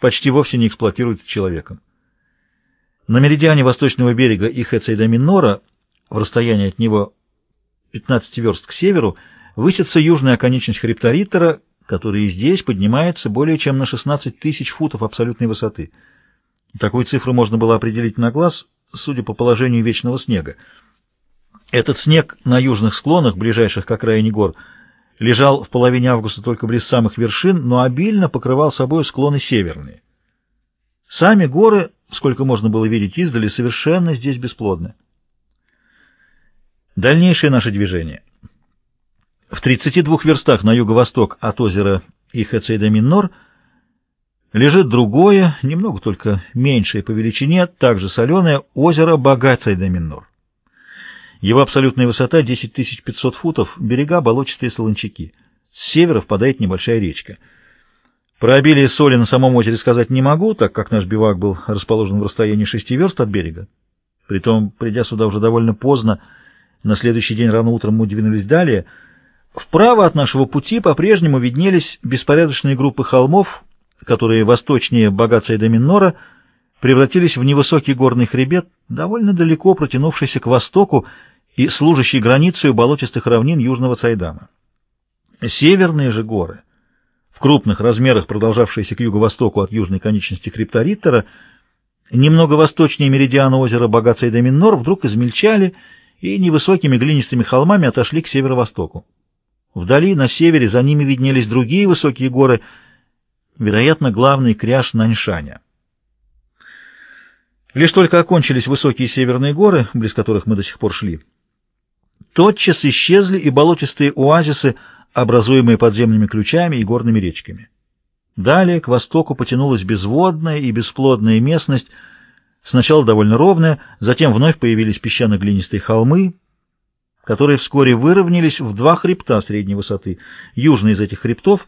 почти вовсе не эксплуатируется человеком. На меридиане восточного берега Ихецейда-Минора, в расстоянии от него 15 верст к северу, высится южная оконечность хребта Риттера, который и здесь поднимается более чем на 16 тысяч футов абсолютной высоты. Такую цифру можно было определить на глаз, судя по положению вечного снега. Этот снег на южных склонах, ближайших к окраине гор, лежал в половине августа только близ самых вершин, но обильно покрывал собой склоны северные. Сами горы, сколько можно было видеть издали, совершенно здесь бесплодны. Дальнейшее наше движение. В 32 верстах на юго-восток от озера Ихецейда-Минор лежит другое, немного только меньшее по величине, также соленое, озеро Багацейда-Минор. Его абсолютная высота 10 500 футов, берега болотистые солончаки. С севера впадает небольшая речка. Про обилие соли на самом озере сказать не могу, так как наш бивак был расположен в расстоянии 6 верст от берега. Притом, придя сюда уже довольно поздно, на следующий день рано утром мы двинулись далее — Вправо от нашего пути по-прежнему виднелись беспорядочные группы холмов, которые восточнее Багацейда Минора превратились в невысокий горный хребет, довольно далеко протянувшийся к востоку и служащий границей болотистых равнин Южного Цайдама. Северные же горы, в крупных размерах продолжавшиеся к юго-востоку от южной конечности хребта Риттера, немного восточнее меридиана озера Багацейда Минор, вдруг измельчали и невысокими глинистыми холмами отошли к северо-востоку. Вдали, на севере, за ними виднелись другие высокие горы, вероятно, главный кряж Наньшаня. Лишь только окончились высокие северные горы, близ которых мы до сих пор шли, тотчас исчезли и болотистые оазисы, образуемые подземными ключами и горными речками. Далее к востоку потянулась безводная и бесплодная местность, сначала довольно ровная, затем вновь появились песчано-глинистые холмы, которые вскоре выровнялись в два хребта средней высоты. Южный из этих хребтов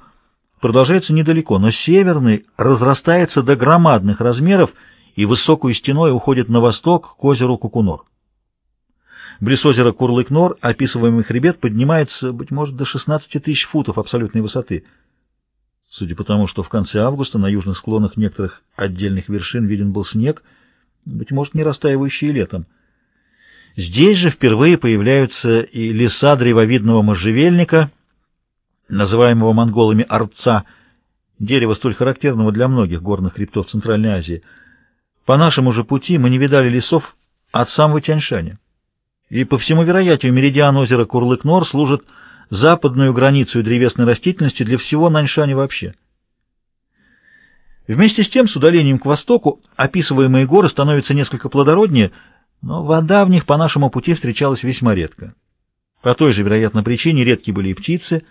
продолжается недалеко, но северный разрастается до громадных размеров и высокую стеной уходит на восток к озеру Кукунор. Близ озера Курлык-Нор описываемый хребет поднимается, быть может, до 16 тысяч футов абсолютной высоты. Судя по тому, что в конце августа на южных склонах некоторых отдельных вершин виден был снег, быть может, не растаивающий летом. Здесь же впервые появляются и леса древовидного можжевельника, называемого монголами арца, дерева столь характерного для многих горных хребтов Центральной Азии. По нашему же пути мы не видали лесов от самого Тяньшаня. И по всему вероятию меридиан озера Курлык-Нор служит западную границу древесной растительности для всего Наньшаня вообще. Вместе с тем, с удалением к востоку, описываемые горы становятся несколько плодороднее – но вода в них по нашему пути встречалась весьма редко. По той же, вероятно, причине редки были и птицы,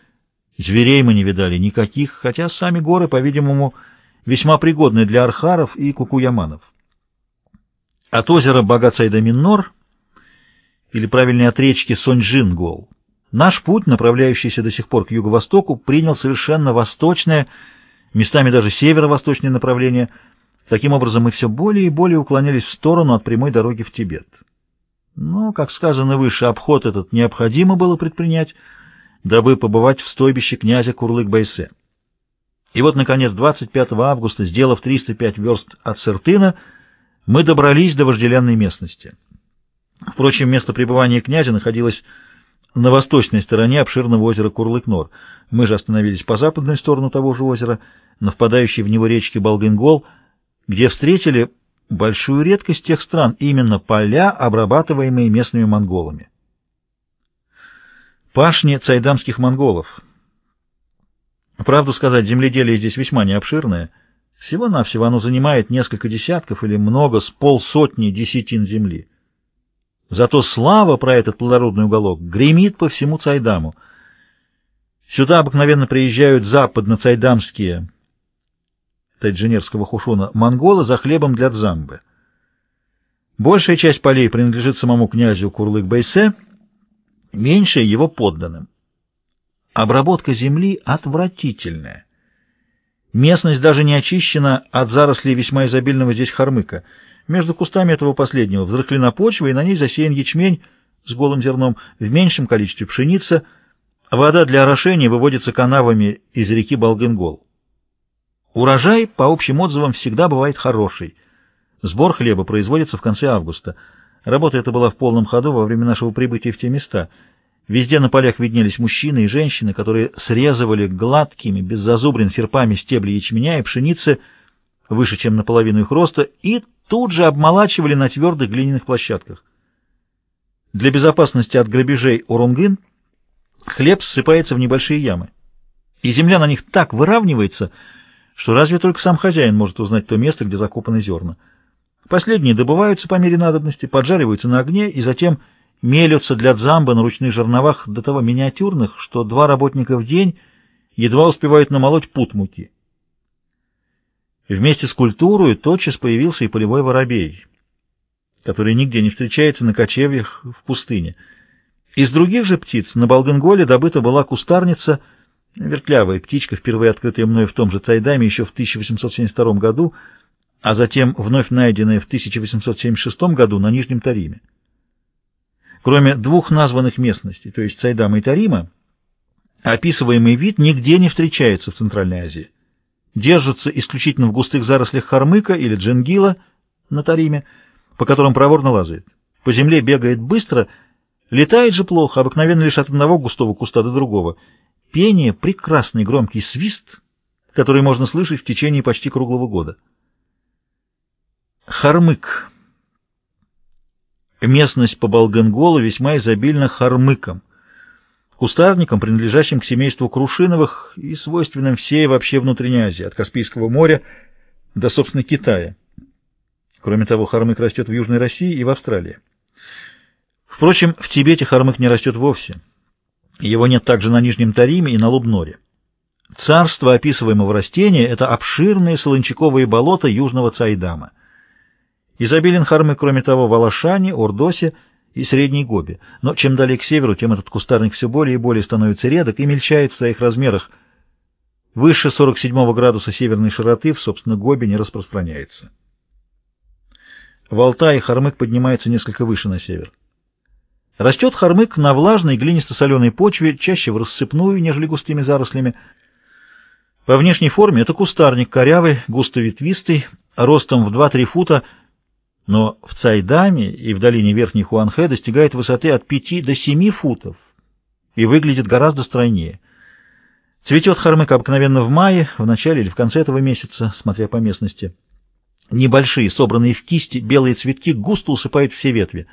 зверей мы не видали никаких, хотя сами горы, по-видимому, весьма пригодны для архаров и кукуяманов. От озера Багацайда-Минор, или правильнее от речки Соньжингол, наш путь, направляющийся до сих пор к юго-востоку, принял совершенно восточное, местами даже северо-восточное направление – Таким образом, мы все более и более уклонялись в сторону от прямой дороги в Тибет. Но, как сказано выше, обход этот необходимо было предпринять, дабы побывать в стойбище князя Курлык-Байсе. И вот, наконец, 25 августа, сделав 305 верст от Сертына, мы добрались до вожделенной местности. Впрочем, место пребывания князя находилось на восточной стороне обширного озера Курлык-Нор. Мы же остановились по западной сторону того же озера, на впадающей в него речке Болгингол – где встретили большую редкость тех стран, именно поля, обрабатываемые местными монголами. Пашни цайдамских монголов. Правду сказать, земледелие здесь весьма необширное. Всего-навсего оно занимает несколько десятков или много с полсотни десятин земли. Зато слава про этот плодородный уголок гремит по всему Цайдаму. Сюда обыкновенно приезжают западно-цайдамские таджинерского хушона монгола за хлебом для дзамбы. Большая часть полей принадлежит самому князю Курлык-Байсе, меньшая его подданным. Обработка земли отвратительная. Местность даже не очищена от зарослей весьма изобильного здесь хормыка. Между кустами этого последнего взрыхлена почва, и на ней засеян ячмень с голым зерном, в меньшем количестве пшеница. Вода для орошения выводится канавами из реки Болгенгол. Урожай, по общим отзывам, всегда бывает хороший. Сбор хлеба производится в конце августа. Работа эта была в полном ходу во время нашего прибытия в те места. Везде на полях виднелись мужчины и женщины, которые срезывали гладкими, без зазубрин серпами стебли ячменя и пшеницы выше, чем наполовину их роста, и тут же обмолачивали на твердых глиняных площадках. Для безопасности от грабежей Урунгын хлеб ссыпается в небольшие ямы, и земля на них так выравнивается, что разве только сам хозяин может узнать то место, где закопаны зерна. Последние добываются по мере надобности, поджариваются на огне и затем мелются для дзамба на ручных жерновах до того миниатюрных, что два работника в день едва успевают намолоть пут муки. Вместе с культурой тотчас появился и полевой воробей, который нигде не встречается на кочевьях в пустыне. Из других же птиц на Балганголе добыта была кустарница, вертлявая птичка, впервые открытая мной в том же Цайдаме еще в 1872 году, а затем вновь найденная в 1876 году на Нижнем Тариме. Кроме двух названных местностей, то есть Цайдама и Тарима, описываемый вид нигде не встречается в Центральной Азии. Держится исключительно в густых зарослях хармыка или дженгила на Тариме, по которым проворно лазает. По земле бегает быстро, летает же плохо, обыкновенно лишь от одного густого куста до другого. Пение — прекрасный громкий свист, который можно слышать в течение почти круглого года. Хармык Местность по Балганголу весьма изобильна хармыком, кустарником, принадлежащим к семейству крушиновых и свойственным всей вообще внутренней Азии, от Каспийского моря до, собственно, Китая. Кроме того, хармык растет в Южной России и в Австралии. Впрочем, в Тибете хармык не растет вовсе. Его нет также на Нижнем Тариме и на Лубноре. Царство описываемого растения – это обширные солончаковые болота южного Цайдама. Изобилен Хармы, кроме того, в Алашане, Ордосе и Средней Гобе. Но чем далее к северу, тем этот кустарник все более и более становится редок и мельчает в своих размерах. Выше 47 градуса северной широты в, собственно, Гобе не распространяется. В Алтае хармык поднимается несколько выше на север. Растет хармык на влажной глинисто-соленой почве, чаще в рассыпную, нежели густыми зарослями. По внешней форме это кустарник корявый, густо-ветвистый, ростом в 2-3 фута, но в Цайдаме и в долине Верхней Хуанхэ достигает высоты от 5 до 7 футов и выглядит гораздо стройнее. Цветет хармык обыкновенно в мае, в начале или в конце этого месяца, смотря по местности. Небольшие, собранные в кисти, белые цветки густо усыпают все ветви.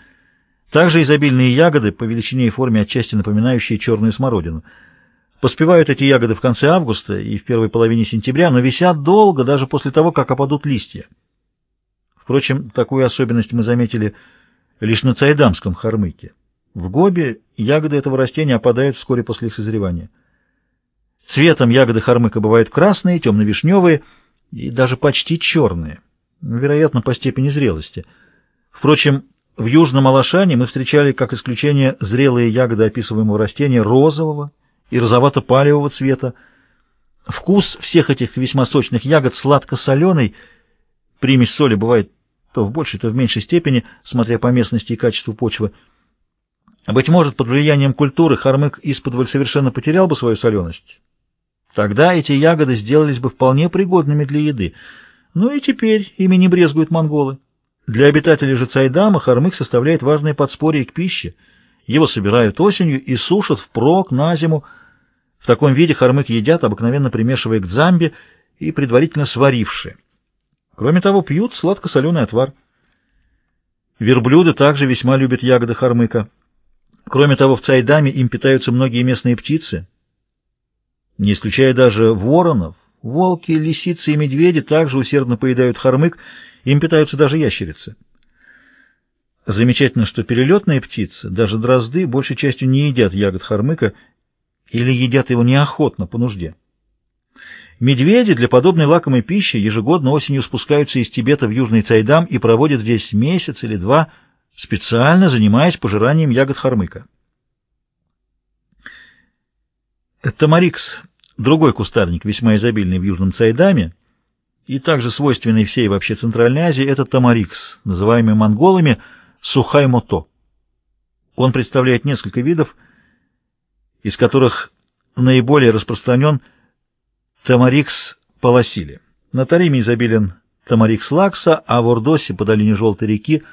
Также изобильные ягоды, по величине и форме отчасти напоминающие черную смородину. Поспевают эти ягоды в конце августа и в первой половине сентября, но висят долго, даже после того, как опадут листья. Впрочем, такую особенность мы заметили лишь на цайдамском хармыке. В Гобе ягоды этого растения опадают вскоре после их созревания. Цветом ягоды хармыка бывают красные, темно-вишневые и даже почти черные, вероятно, по степени зрелости. Впрочем, в Южном Алашане мы встречали, как исключение, зрелые ягоды описываемого растения розового и розовато-палевого цвета. Вкус всех этих весьма сочных ягод сладко-соленый, примесь соли бывает то в большей, то в меньшей степени, смотря по местности и качеству почвы. Быть может, под влиянием культуры хармык исподволь совершенно потерял бы свою соленость. Тогда эти ягоды сделались бы вполне пригодными для еды. Ну и теперь ими не брезгуют монголы. Для обитателей же Цайдама хармык составляет важное подспорье к пище. Его собирают осенью и сушат впрок на зиму. В таком виде хармык едят, обыкновенно примешивая к дзамбе и предварительно сварившие. Кроме того, пьют сладко-соленый отвар. Верблюды также весьма любят ягоды хармыка. Кроме того, в Цайдаме им питаются многие местные птицы, не исключая даже воронов. Волки, лисицы и медведи также усердно поедают хармык, им питаются даже ящерицы. Замечательно, что перелетные птицы, даже дрозды, большей частью не едят ягод хармыка или едят его неохотно, по нужде. Медведи для подобной лакомой пищи ежегодно осенью спускаются из Тибета в Южный Цайдам и проводят здесь месяц или два, специально занимаясь пожиранием ягод хармыка. Тамарикс, другой кустарник, весьма изобильный в Южном Цайдаме, и также свойственный всей вообще Центральной Азии, это тамарикс, называемый монголами сухаймото. Он представляет несколько видов, из которых наиболее распространен – Тамарикс полосили. На Тариме изобилен Тамарик Слакса, а в Ордосе по долине Желтой реки –